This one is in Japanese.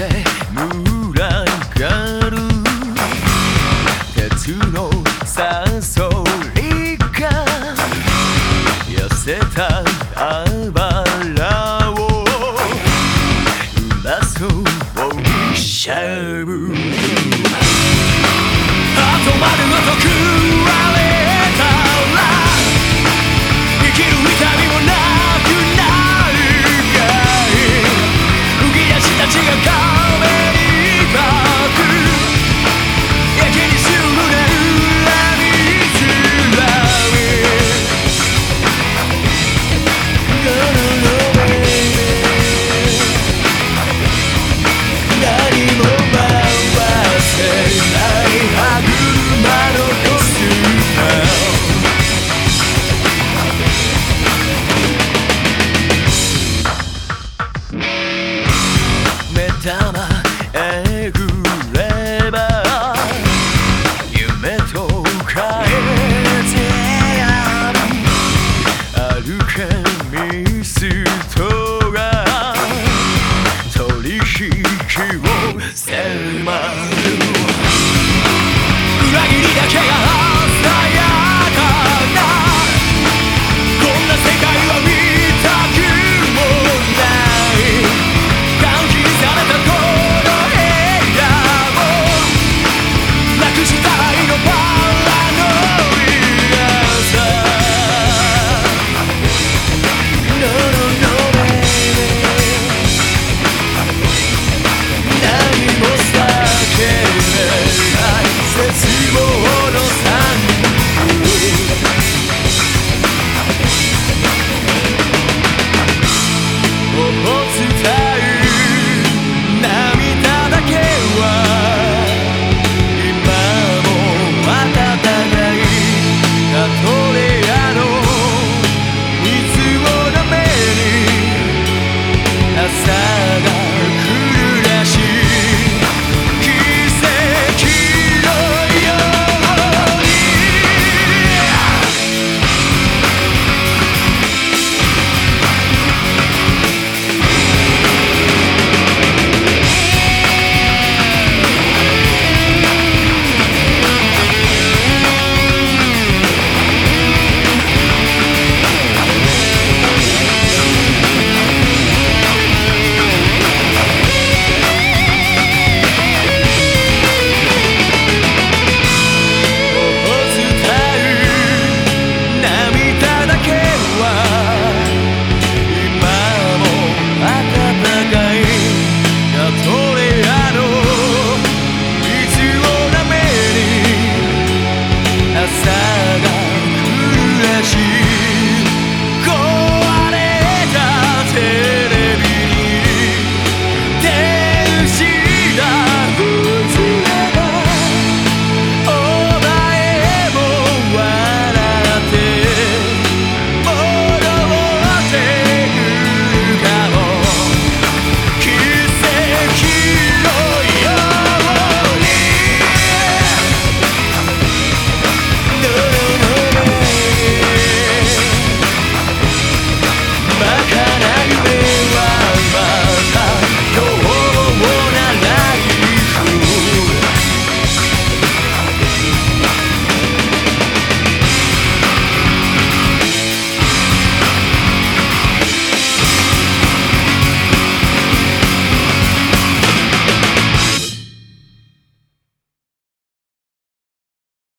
増えて群がる。鉄のさ to tell.